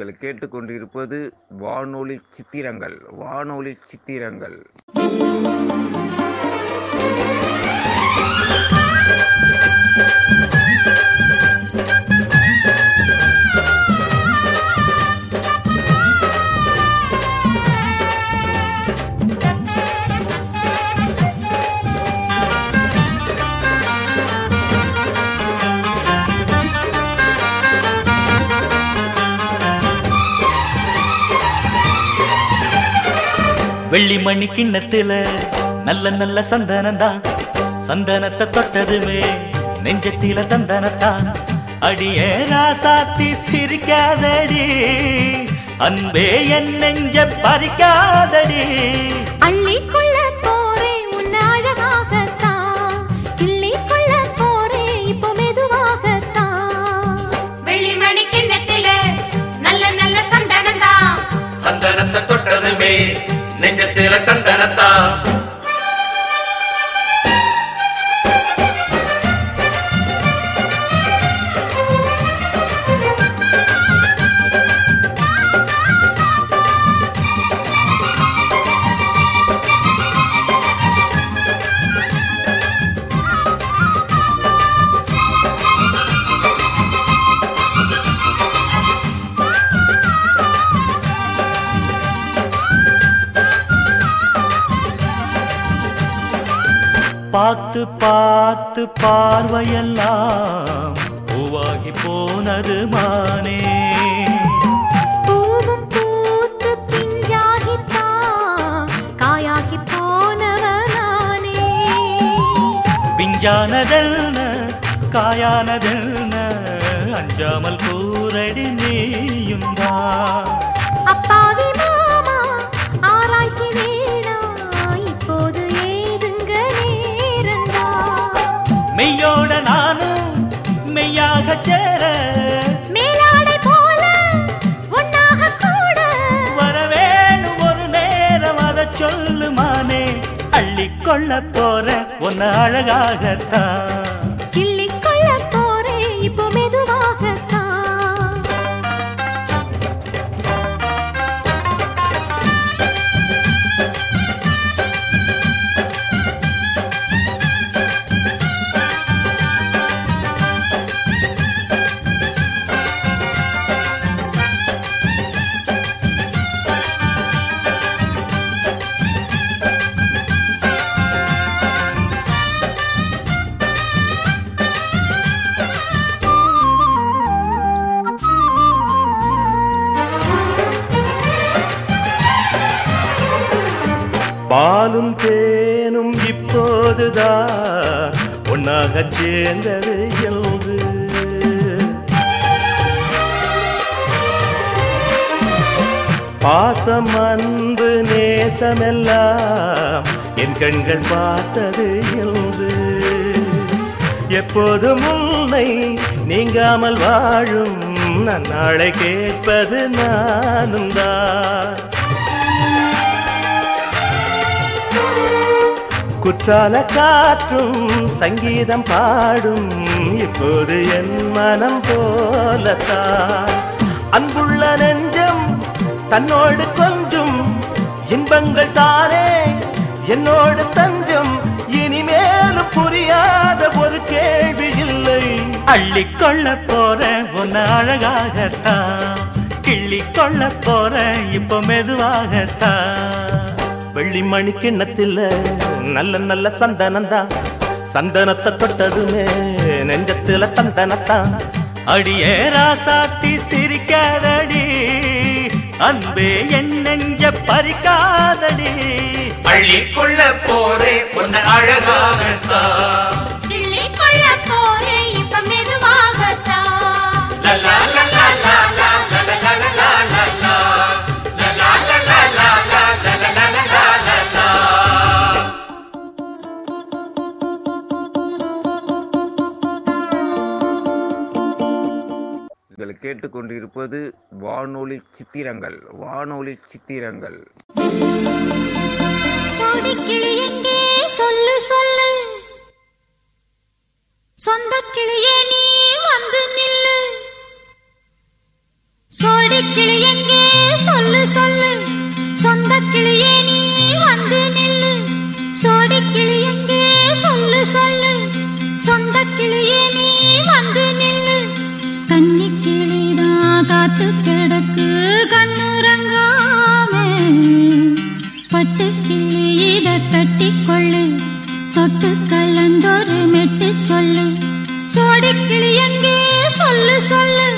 நீங்கள் கேட்டுக்கொண்டிருப்பது வானொலி சித்திரங்கள் வானொலி சித்திரங்கள். வெள்ளி மணி கிண்ணத்துல நல்ல நல்ல சந்தனம்தான். சந்தனத்தை தொட்டதுமே நெஞ்சத்தில தந்தனத்தான். அடியே ராசாத்தி சிரிக்காதடி. அன்பே என் நெஞ்ச பறிக்காதடி. அள்ளிக்கொள்ள போறேன் உன்னை அழகாகத்தான். கிள்ளிக்கொள்ள போறேன் இப்போ மெதுவாகத்தான். வெள்ளிமணி கிண்ணத்தில நல்ல நல்ல சந்தனம் தான் சந்தனத்தை தொட்டதுமே நெஞ்சத்தில கந்தனத்தா பார்த்து பார்த்து பார்வையெல்லாம் பூவாகி போனது மானே. பிஞ்சானதெல்ன காயானதெல்ன அஞ்சாமல் கூரடி நீயும் தான் அப்பாவி மெய்யோட நானும் மெய்யாக சேர மேலாடை போல ஒன்னாக கூட. வரவேணும் ஒரு நேரம் அதை சொல்லுமானே. அள்ளிக்கொள்ள போற உன்னை அழகாகத்தான். ஒன்னாக சேர்ந்தது என்று பாசம் அன்பு நேசமெல்லாம் என் கண்கள் பார்த்தது என்று எப்போதும் உன்னை நீங்காமல் வாழும் நன்னாளை கேட்பது நானும் தான் குற்றால காற்றும் சங்கீதம் பாடும். இப்போது என் மனம் போலத்தான். அன்புள்ள நெஞ்சம் தன்னோடு கொஞ்சம். இன்பங்கள் தானே என்னோடு தஞ்சம். இனிமேலும் புரியாத ஒரு கேள்வி இல்லை. அள்ளிக்கொள்ள போற ஒன்னு அழகாகத்தான். கிள்ளிக்கொள்ள போற இப்ப மெதுவாகத்தான். வெள்ளி மணி கிண்ணத்தில் நல்ல நல்ல சந்தனம்தான் சந்தனத்தை தொட்டதுமே நெஞ்சத்துல தந்தனத்தான் அடியே ராசாத்தி சிரிக்காதடி. அன்பே என் நெஞ்ச பறிக்காதடி. அள்ளிக்கொள்ள போறே உன்னை அழகாகத்தான் போறேன் இப்ப மெதுவாகத்தான் கேட்டுக்கொண்டிருப்பது வானொலி சித்திரங்கள் வானொலி சித்திரங்கள். சொல்லு சொல்லு. சொந்த கிளியே நீ வந்து நில்லு. சோடி கிளி எங்கே? சொல்லு சொல்லு. சொந்த கிளியே நீ வந்து நில்லு. சோடி கிளி எங்கே? சொல்லு சொல்லு. சொந்த கிளியே நீ பட்டு கிடக்கு கண்ணுறங்காமே. பட்டு கிள்ளி இத தட்டி கொள்ளு தொட்டு கலந்தொரு மெட்டு சொல்லு. சோடி கிளி எங்கே? சொல்லு சொல்லு.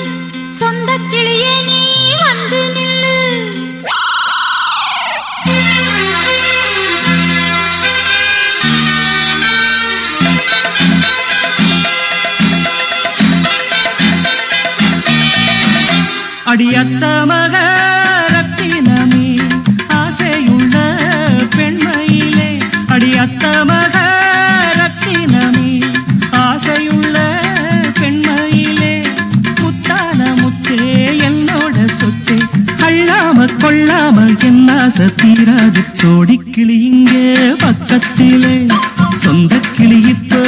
சொந்த கிளியே நீ வந்து நில் அடியத்த மகரத்தினமே ஆசையுள்ள பெண்மையிலே. அடியத்த மகரத்தினமே ஆசையுள்ள பெண்மையிலே. முத்தான முத்தே என்னோட சொத்தே. அள்ளாம கொள்ளாம என்ன சத்தீராது சோடிக்கிளி இங்கே பக்கத்திலே. சொந்த கிளியிட்டோ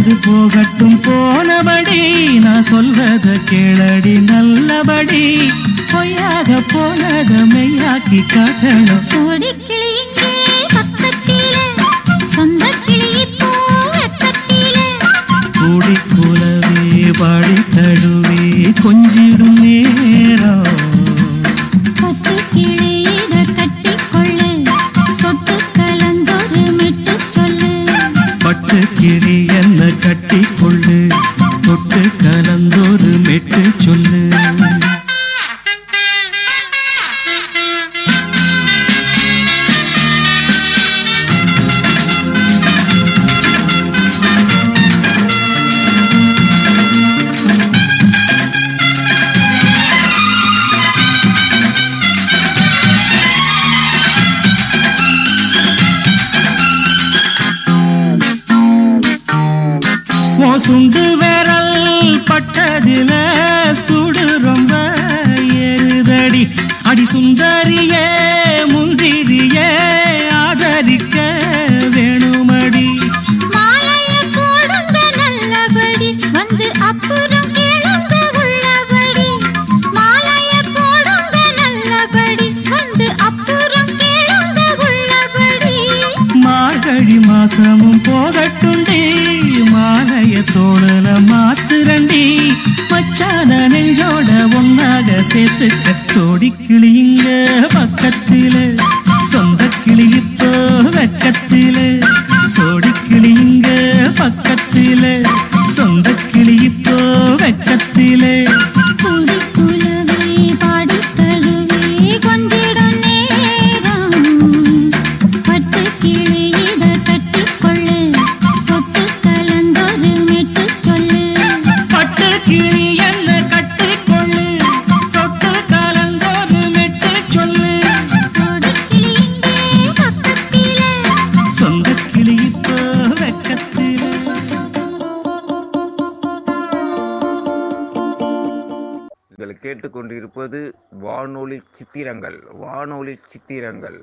போனது போகட்டும் போனபடி. நான் சொல்றத கேளடி நல்லபடி. பொய்யாக போனத மெய்யாக்கி காட்டணும். கூடி குலவே பாடி தழுவே கொஞ்சிடும் நேரம் சித்திரங்கள் வானொலி சித்திரங்கள்.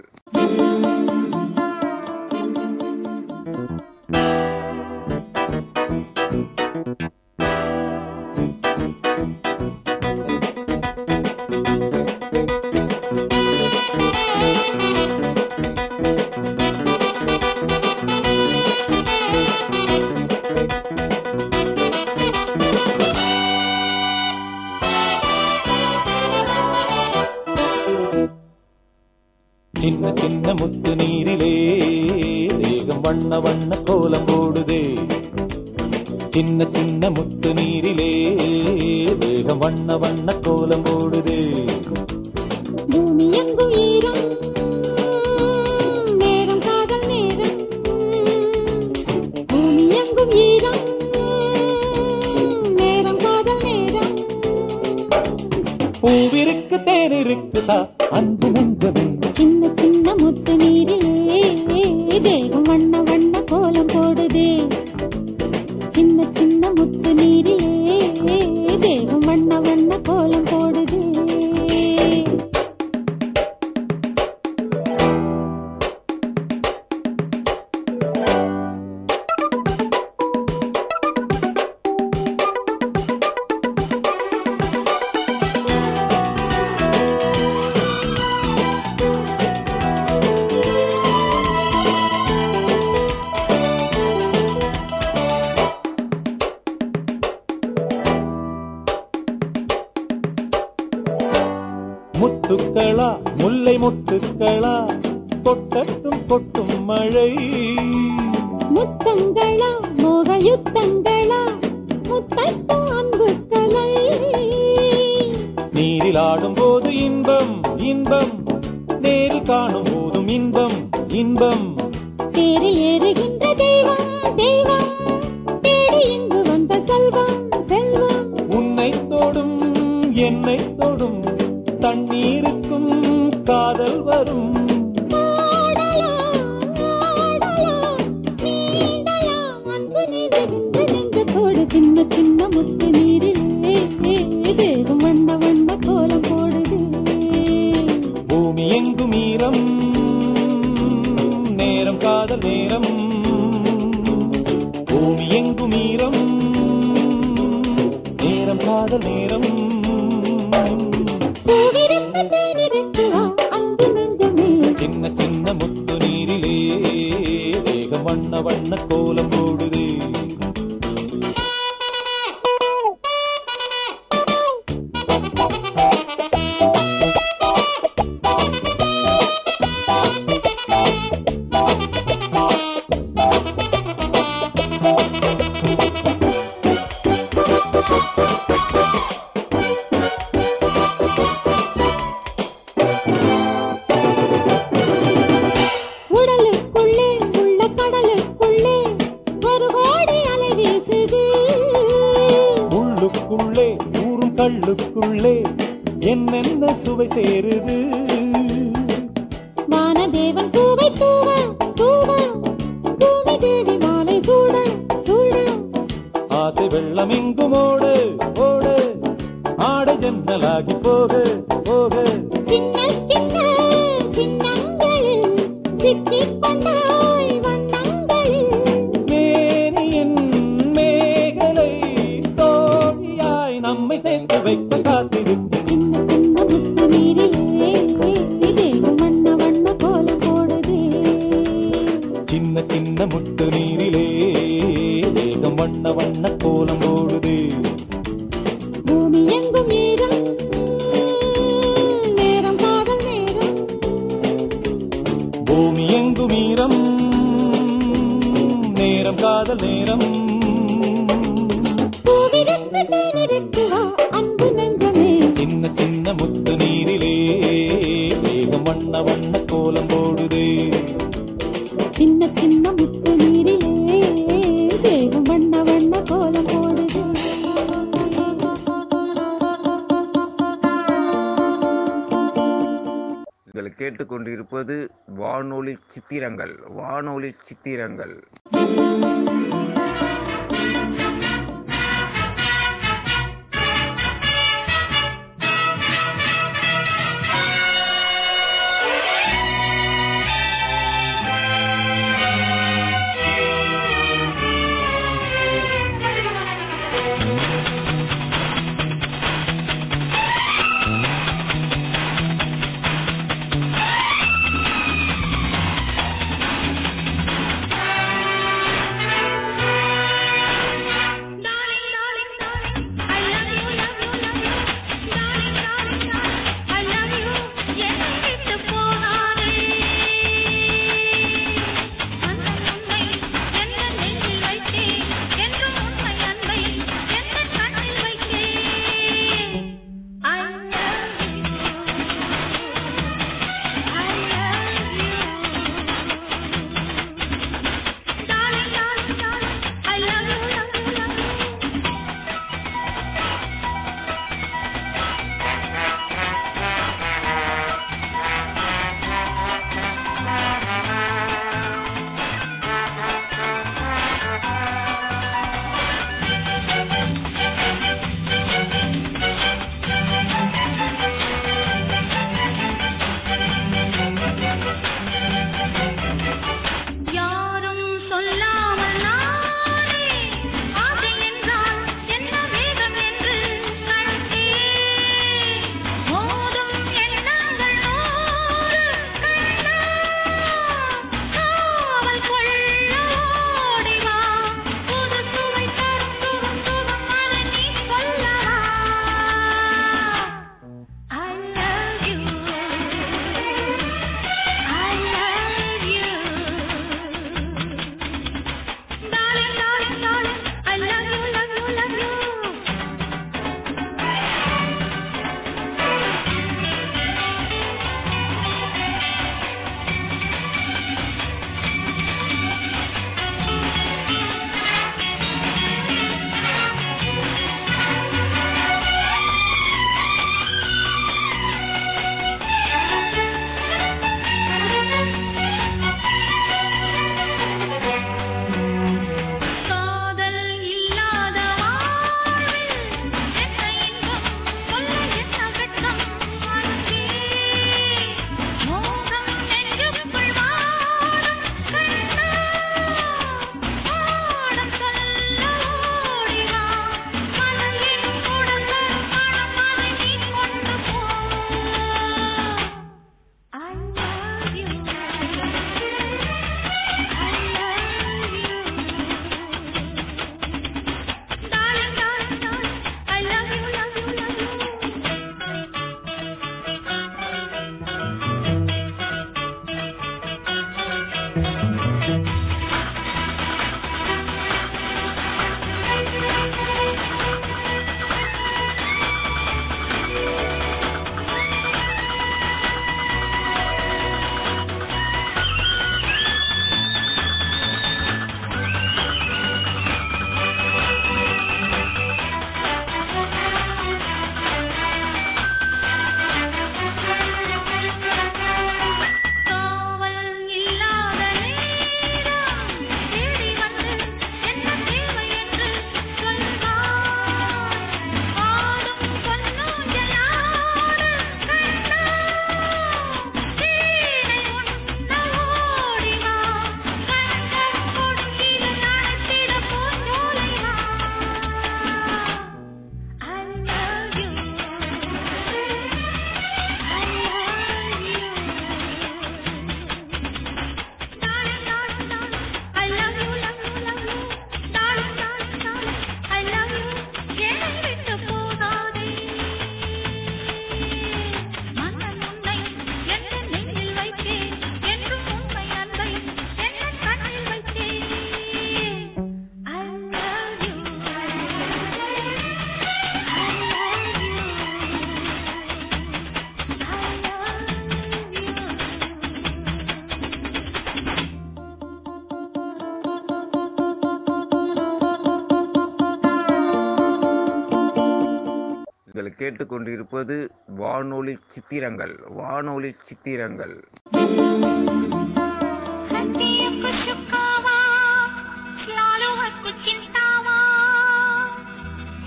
கேட்டு கொண்டிருப்பது வானொலி சித்திரங்கள் வானொலி சித்திரங்கள்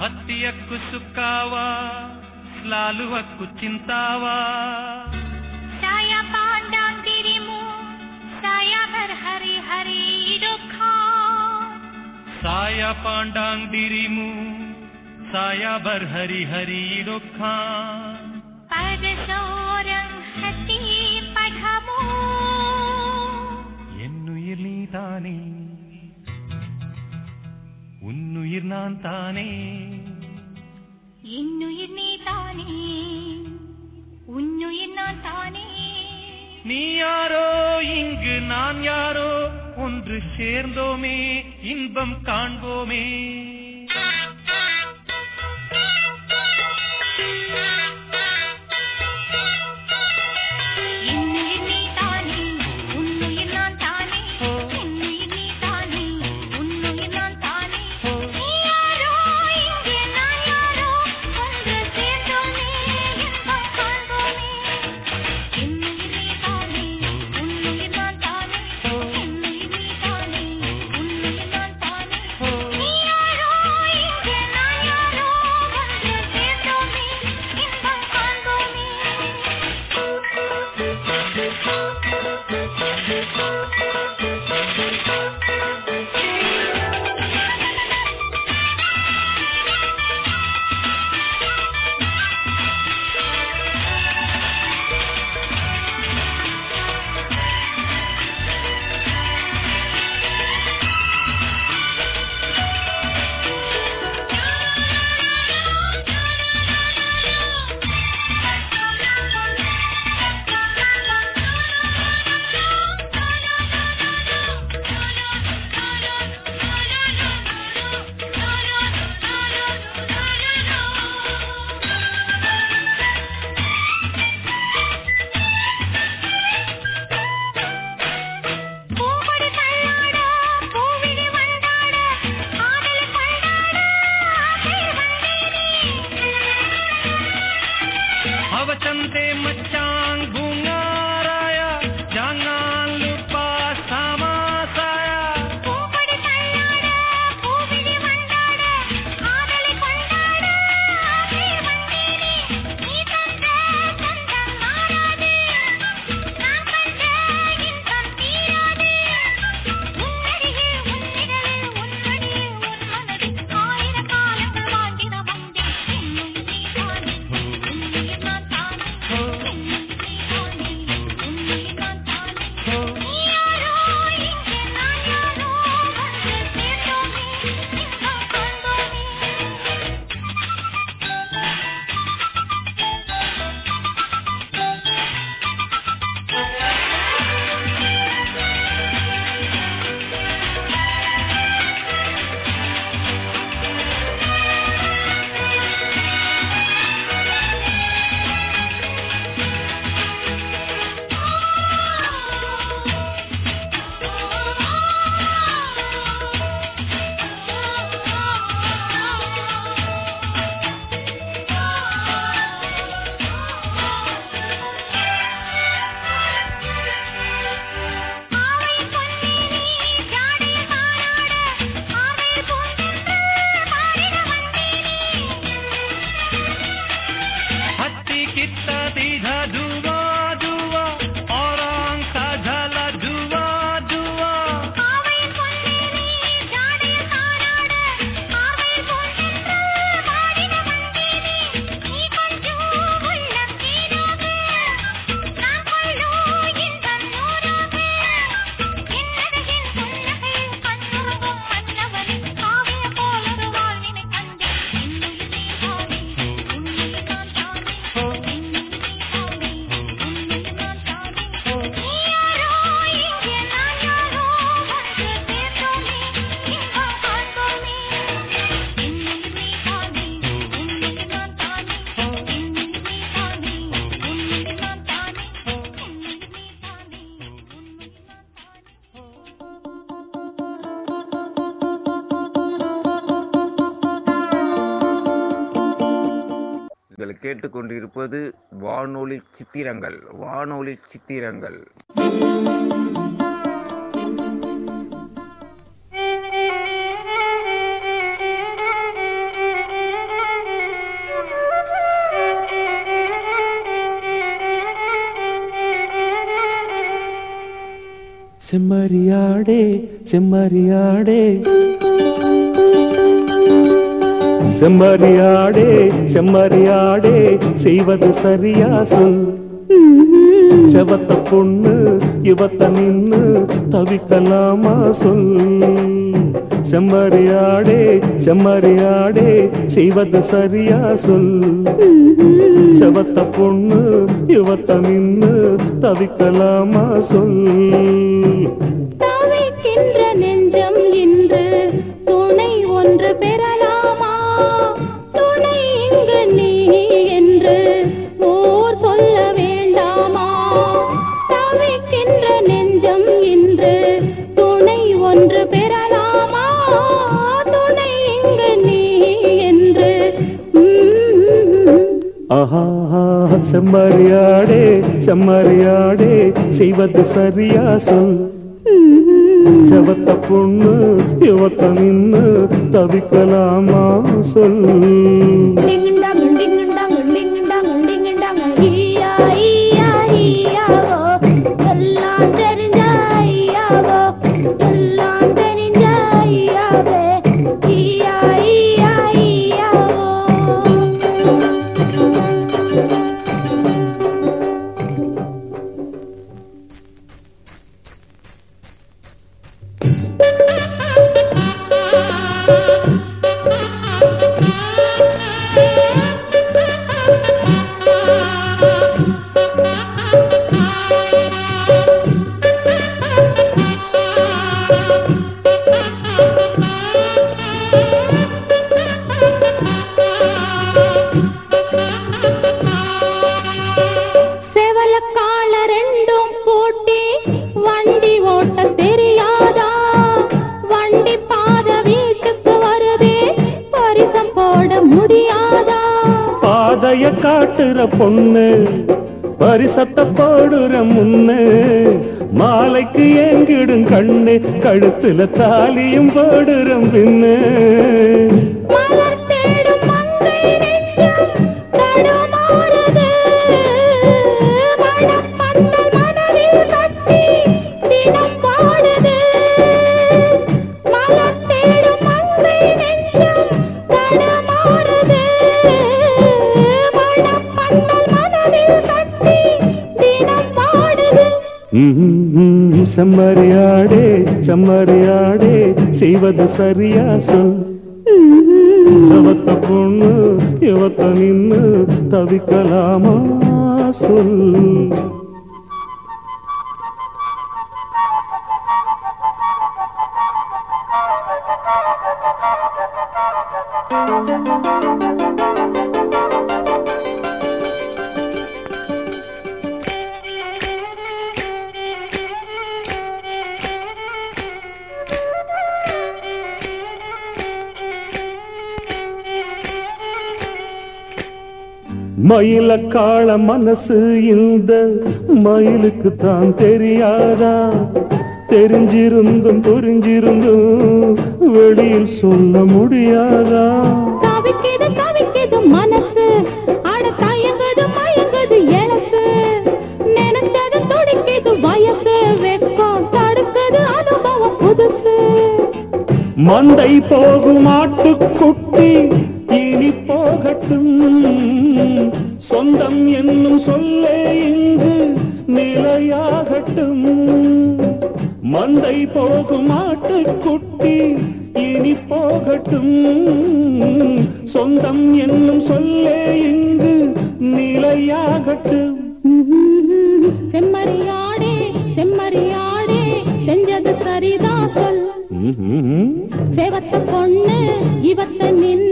హత్యకు సుక్కావా స్లాలువకు చింతావా సాయా పాండాం తిరిము సాయా భర్ హరి హరి ఇడుఖా సాయా పాండాం తిరిము सायाबर हरि हरि रुखा பரசோரம் ஹதி படமோ என்னுயிர் நீ தானே உன்னுயிர் நான் தானே என்னுயிர் நீ தானே உன்னுயிர் நான் தானே நீ யாரோ இங்கு நான் யாரோ ஒன்று சேர்ந்தோமே இன்பம் காண்போமே. கேட்டுக்கொண்டிருப்பது வானொலி சித்திரங்கள் வானொலி சித்திரங்கள். செம்மறியாடே செம்மறியாடே. செம்மறியாடே செம்மறியாடே செய்வது சரியா சொல் செவத்த பொண்ணு இவத்த நின்னு தவிக்கலாமா சொல் செம்மறியாடே செம்மறியாடே செய்வது சரியா சொல் செவத்த பொண்ணு இவத்த நின்னு தவிக்கலாமா சொல் செம்மறியாடே செம்மறியாடே செய்வது சரியா சொல். செவத்த பொண்ணு இவத்த நின்று தவிக்கலாமா சொல். കഴുത്തിലെ താലിയും പാടുരം പിന്നെ செம்மறியாடே செய்வது சரியா சொல் சவத்த பொண்ணு இவத்த நின்று தவிக்கலாமா சொல் Thank you. காள மனசு இந்த மயிலுக்கு தான் தெரியாதா? தெரிஞ்சிருந்தும் புரிஞ்சிருந்தும் வெளியில் சொல்ல முடியாதா? தவிக்குது தவிக்குது மனசு. அட தயங்குது மயங்குது எழசு நினைச்சது துடிக்குது வயசு. வெக்கம் தடுக்குது அனுபவம் புதுசு. மந்தை போகும் ஆட்டுக்குட்டி இனி போகட்டும். சொந்தம் என்னும் சொல்லே இங்கு நிலையாகட்டும். மந்தை போகும் ஆட்டுக்குட்டி இனி போகட்டும். சொந்தம் என்னும் சொல்லே இங்கு நிலையாகட்டும். செம்மறியாடே செம்மறியாடே செஞ்சது சரிதான் சொல். சேவத்த பொண்ணு இவத்த நின்னு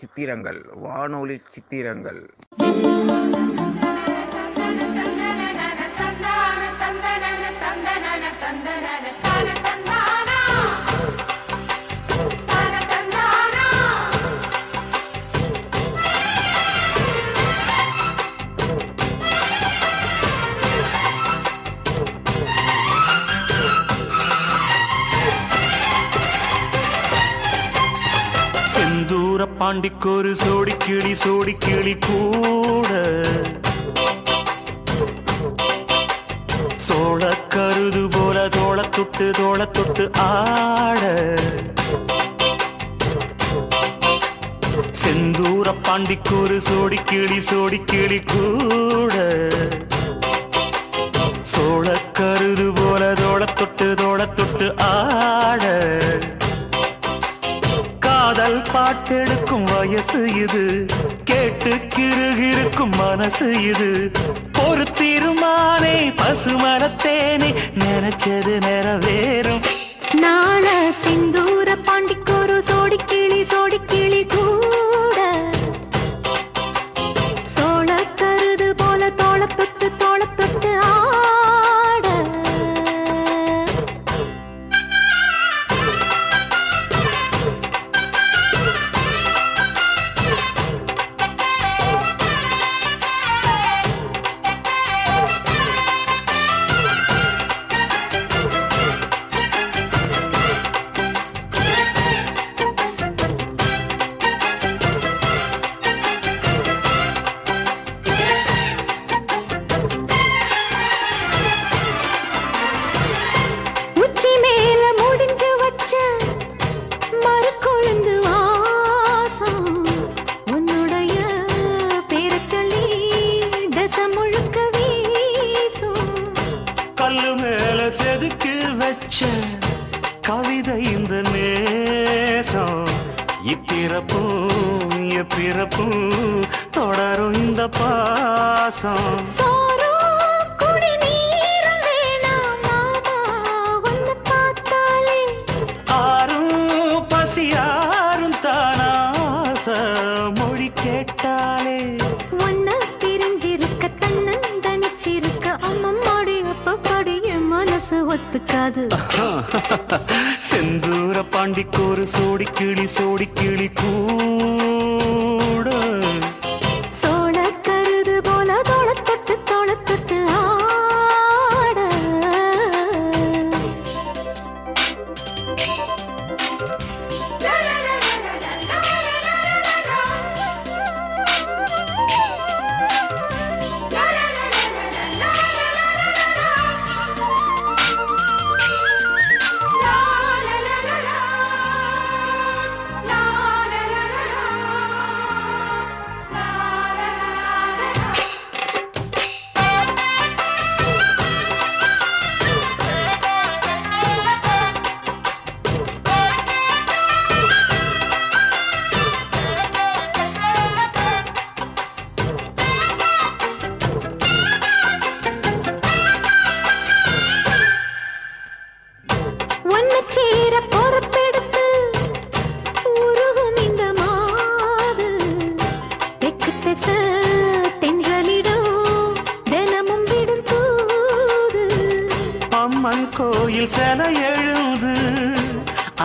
சித்திரங்கள் வானொலி சித்திரங்கள். செந்தூர பாண்டிக்கொரு சோடி கிளி சோடி கிளி கூட. சோழ கருது போல தோள தொட்டு தோள தொட்டு ஆட. செந்தூர பாண்டிக்கொரு சோடி கிளி சோடி கிளி கூட. காதல் வயசு இது. கேட்டு கிருகிருக்கும் மனசு இது. ஒரு தீர்மானே பசுமரத்தேனே நினைச்சது நிறைவேறும். நாள சிந்தூர பாண்டிக்கு செதுக்கு வச்ச கவிதை இந்த நேசம். இப்பிறப்பும் எப்பிறப்பும் தொடரும் இந்த பாசம். தப்பிச்சாது. செந்தூர பாண்டிக்கு ஒரு சோடி கிளி சோடி கிளி கூ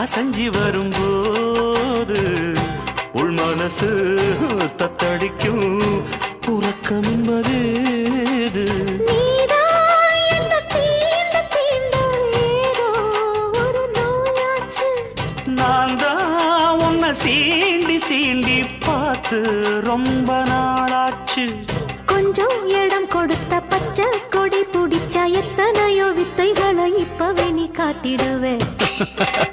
அசஞ்சி வரும்போது உள் மனசு தத்தடிக்கும் உறக்கம் என்பது நான் தான் உன்னை சீண்டி சீண்டி பார்த்து ரொம்ப நாளாச்சு. கொஞ்சம் இடம் கொடுத்த பச்சை கொடி பிடிச்சா எத்தனையோ வித்தைகளை இப்பவே நீ காட்டிடுவே.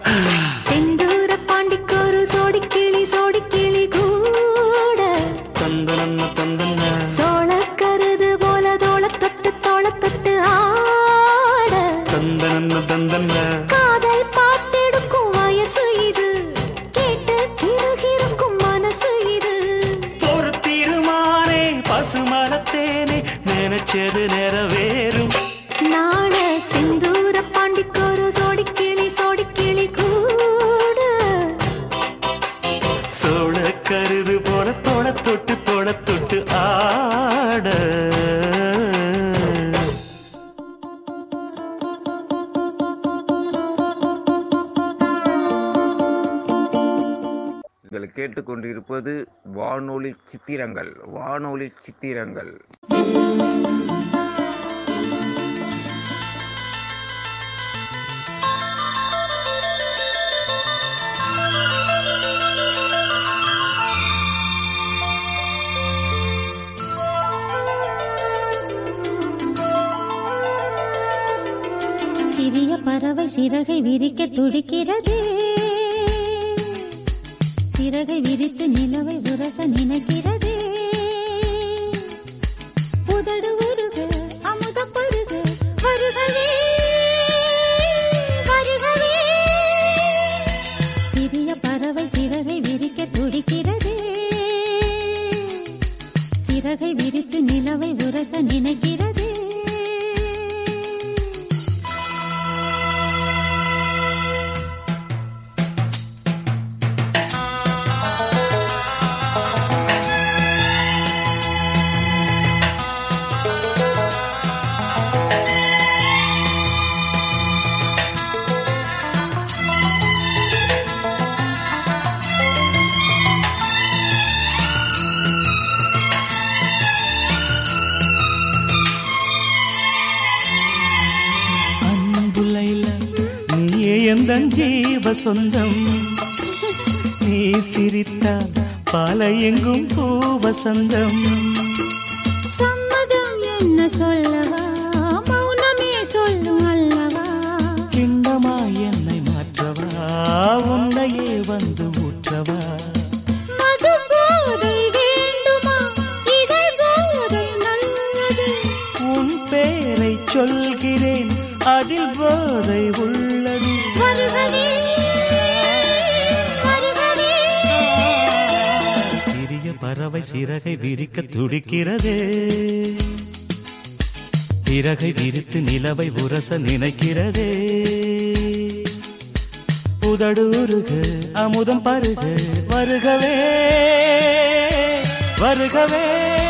சித்திரங்கள். பூவசந்தம் deja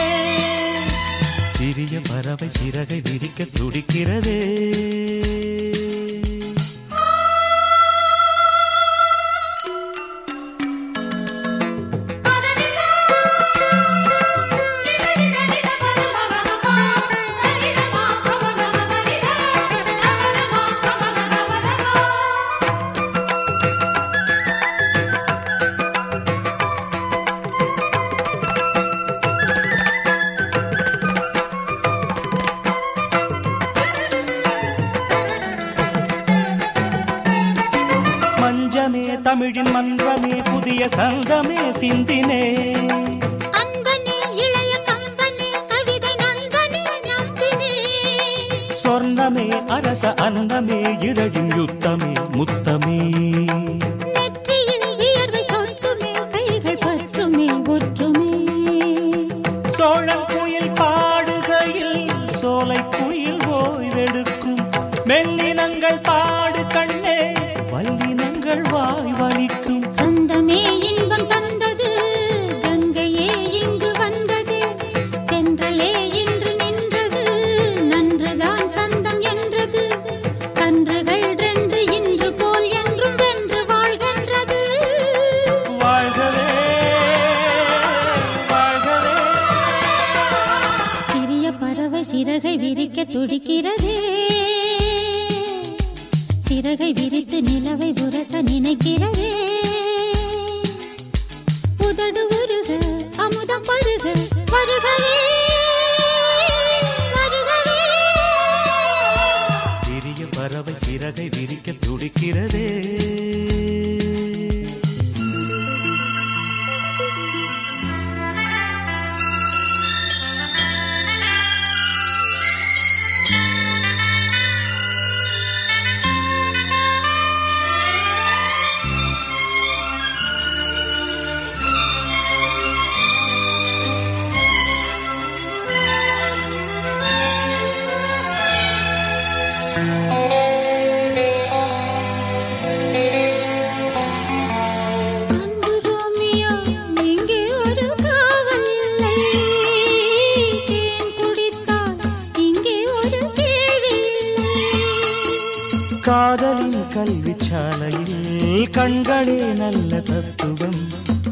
கண்களே நல்ல தத்துவம்.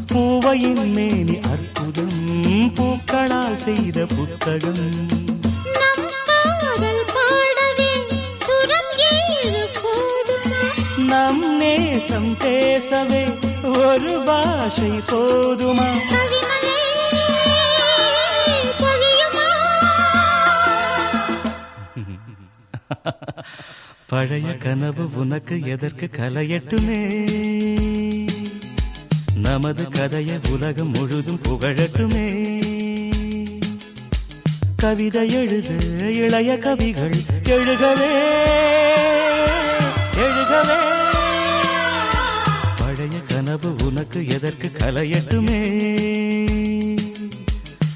பூவையின் மேனி அற்புதம். பூக்களால் செய்த புத்தகம். நம் நேசம் பேசவே ஒரு பாஷை போதுமா? பழைய கனவு உனக்கு எதற்கு கலையட்டுமே? நமது கதையை உலகம் முழுதும் புகழட்டுமே. கவிதை எழுது இளைய கவிகள் எழுகவே எழுகவே. பழைய கனவு உனக்கு எதற்கு கலையட்டுமே.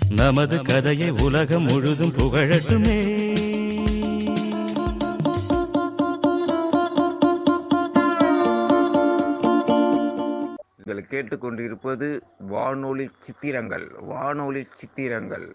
நமது கதையை உலகம் முழுதும் புகழட்டுமே. கேட்டுக்கொண்டிருப்பது வானொலி சித்திரங்கள் வானொலி சித்திரங்கள்.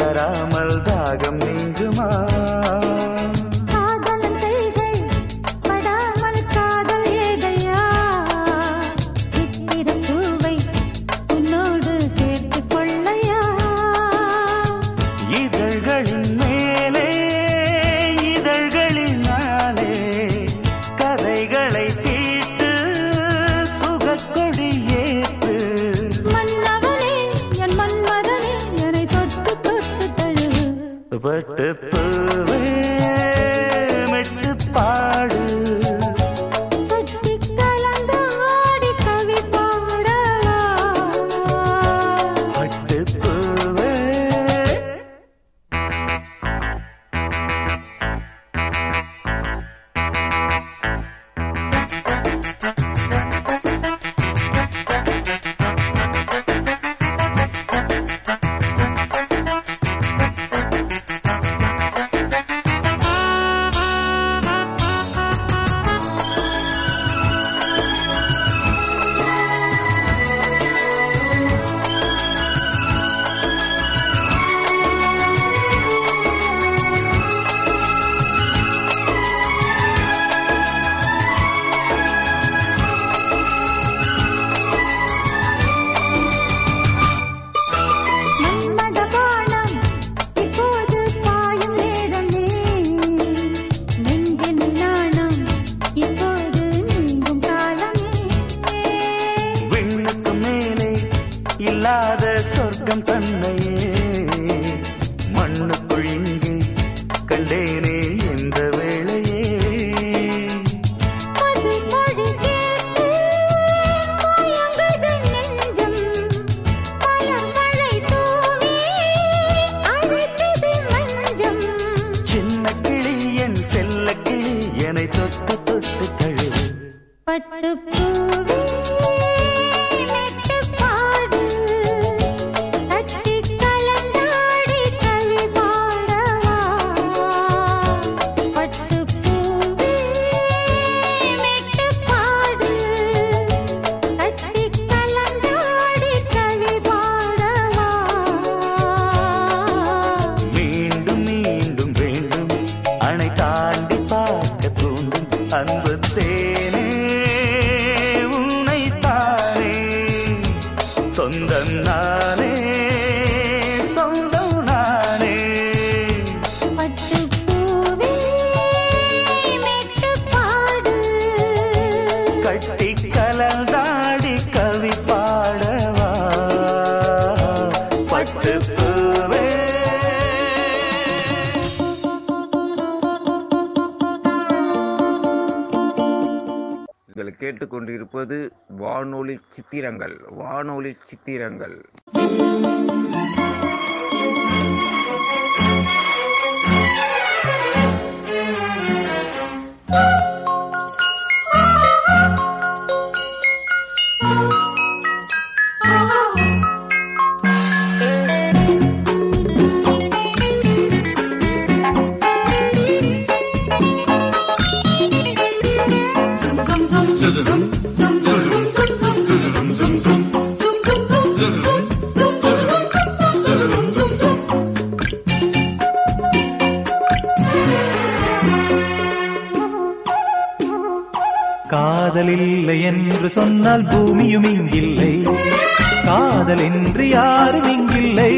தராமல் தாகம் நீங்குமா? திருச்சித்திரங்கள் காதல் இல்லை என்று சொன்னால் பூமியும் இங்கில்லை. காதல் என்று யாரும் இங்கில்லை.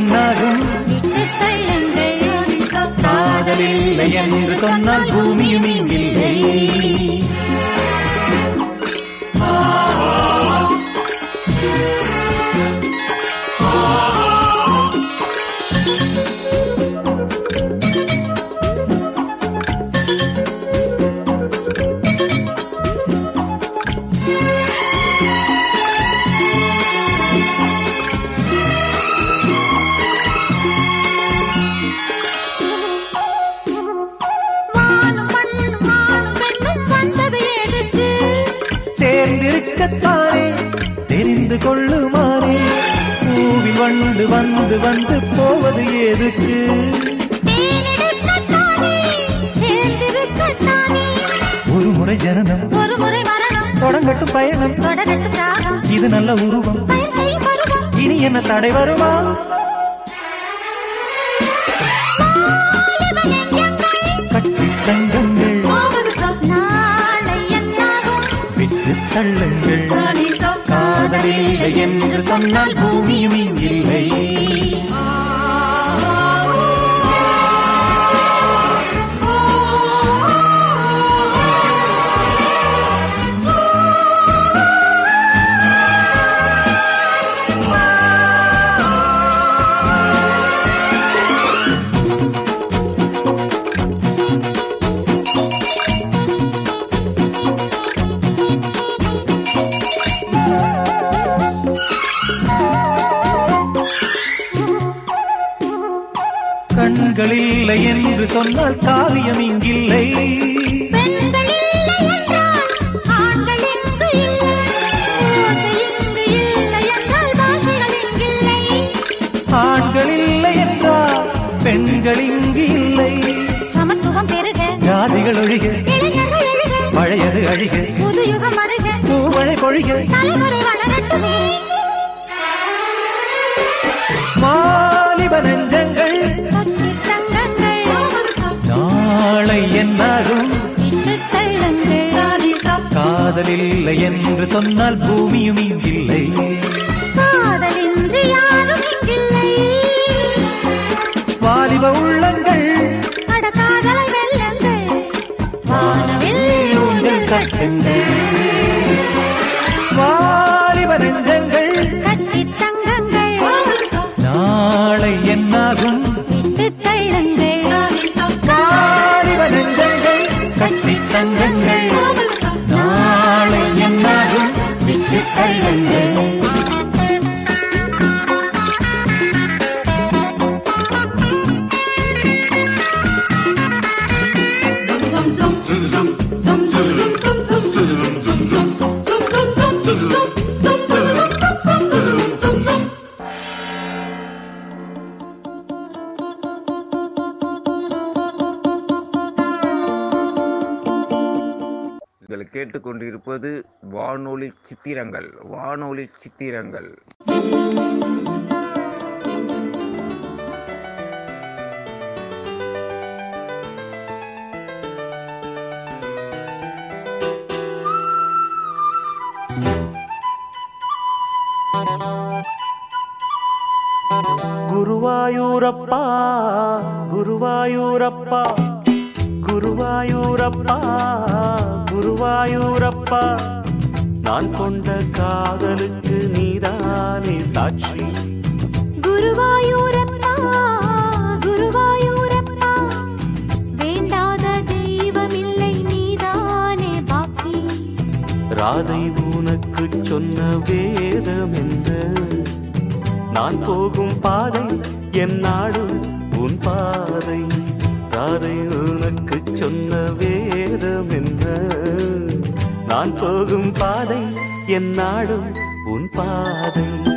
என்னாகும்? விட்டுத் தள்ளுங்கள் காதல் இல்லை என்று சொன்னால் பூமியும் இங்கில்லை. வந்து போவது எதுக்கு? ஒரு முறை ஜனனம் ஒரு முறை மரணம். தொடங்கட்டும் பயணம். தொடரட்டும் ராகம் இது நல்ல உருவம். இனி என்ன தடை வருமா? கட்டி தங்கங்கள். விட்டு தள்ளுங்கள். காதலில்லை என்று சொன்னால் பூமியும் இங்கில்லை சொன்னால் காவியம் இங்கில்லை. ஆண்கள் இல்லை என்றால் பெண்கள் இங்கு இல்லை சமத்துவம் பெருக. ஜாதிகள் ஒழிக பழையது அழிக. புது யுகம் அருக. பூமழை பொழிக. தலைமுறை வளரட்டுமே. தள்ளுங்கள் காதல் இல்லை என்று சொன்னால் பூமியும் இங்கில்லை. வாலிப உள்ளங்கள் கட்டுங்கள். நீங்கள் கேட்டுக்கொண்டிருப்பது வானொலி சித்திரங்கள் வானொலி சித்திரங்கள். குருவாயூரப்பா குருவாயூரப்பா குருவாயூரப்பா குருவாயூரப்பா. நான் கொண்ட காதலுக்கு நீதானே சாட்சி. குருவாயூரப்பா குருவாயூரப்பா. வேண்டாத தெய்வமில்லை நீதானே பாக்கி. ராதை உனக்கு சொன்ன வேதம் என்ன? நான் போகும் பாதை என் நாடு உன் பாதை. ராதை உனக்கு சொன்ன வேதம் என்ன நான் போகும் பாதை என் நாடு உன் பாதை.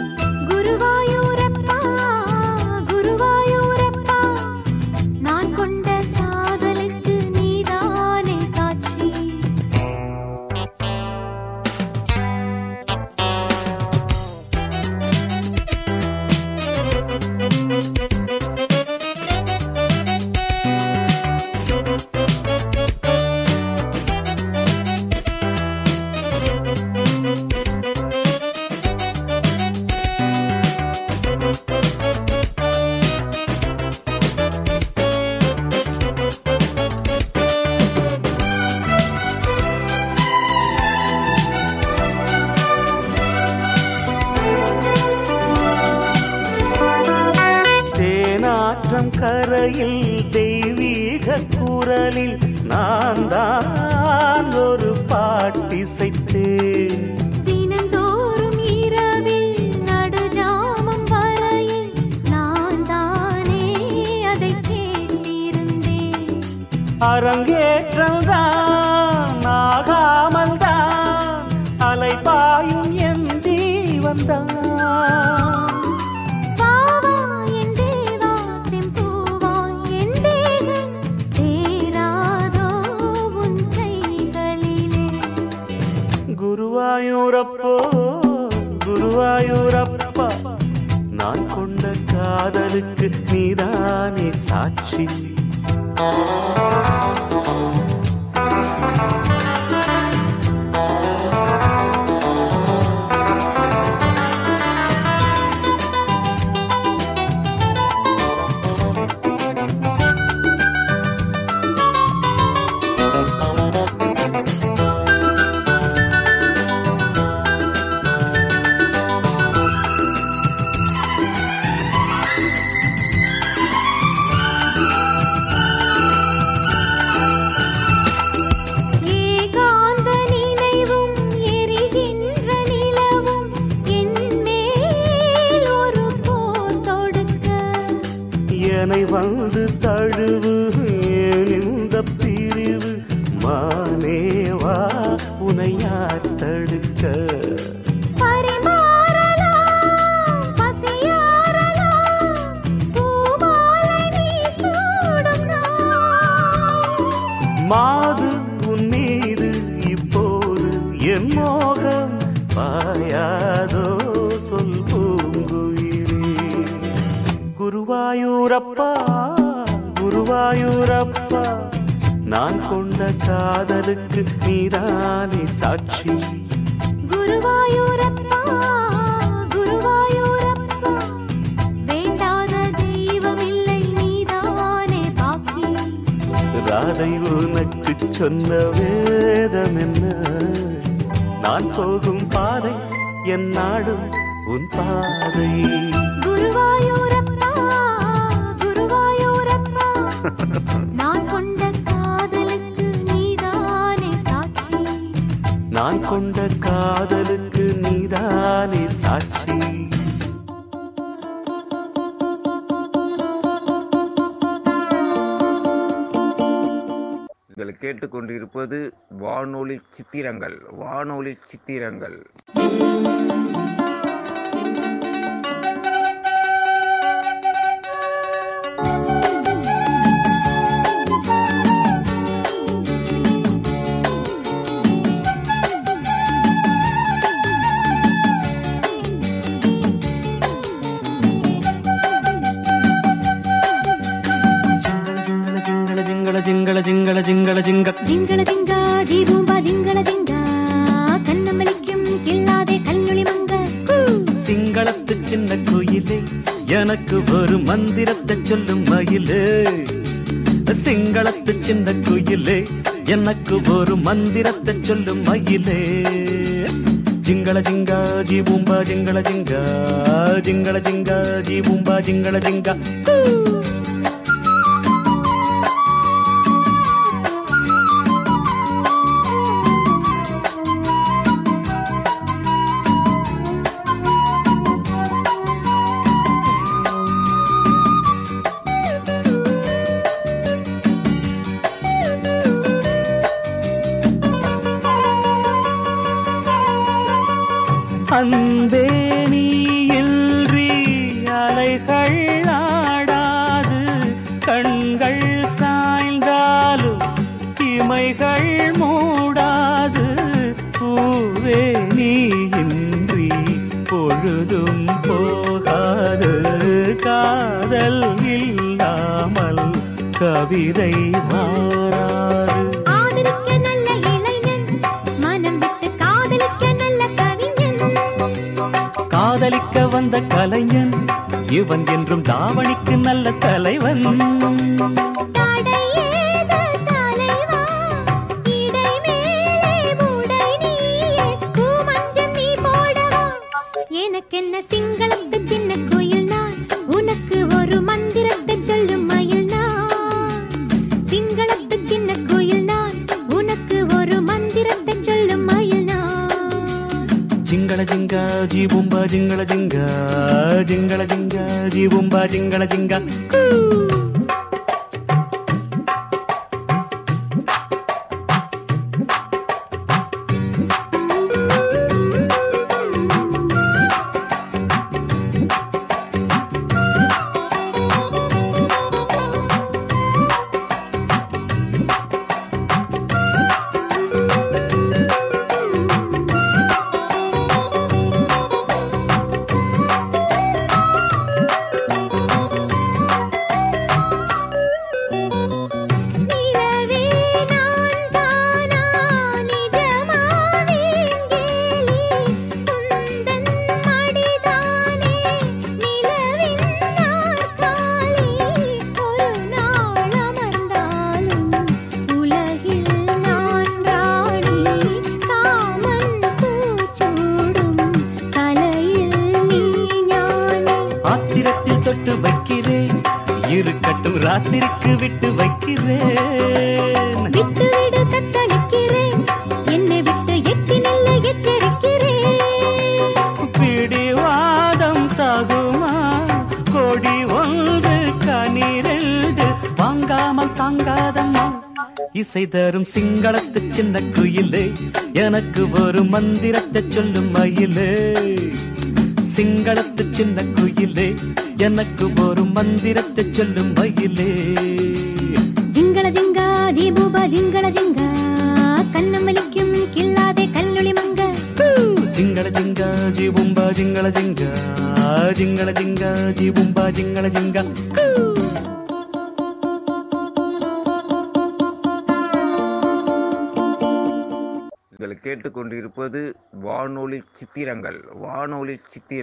கொண்ட காதலுக்கு நீதானே சாட்சி. குருவாயூரப்பா குருவாயூரப்பா வேண்டாத தெய்வமில்லை நீதானே பாக்கி. ராதை உனக்கு சொன்ன வேதம் என்ன நான் போகும் பாதை என் நாடும் உன் பாதை. கொண்ட காதலுக்கு நீதானே சாட்சி. நீங்கள் கேட்டுக்கொண்டிருப்பது வானொலி சித்திரங்கள் வானொலி சித்திரங்கள். சின்ன குயிலே எனக்கு ஒரு மந்திரத்தை சொல்லும் மயிலே. சிங்களத்து சின்ன குயிலே எனக்கு ஒரு மந்திரத்தை சொல்லும் மயிலே. ജിങ്കള ജിങ്ക ജി ബൂമ്പ ജിങ്കള ജിങ്ക ജിങ്കള ജിങ്ക ജി ബൂമ്പ ജിങ്കള ജിങ്ക சிறந்த கலைஞன். இவன் என்றும் தாவணிக்கு நல்ல தலைவன். chitira.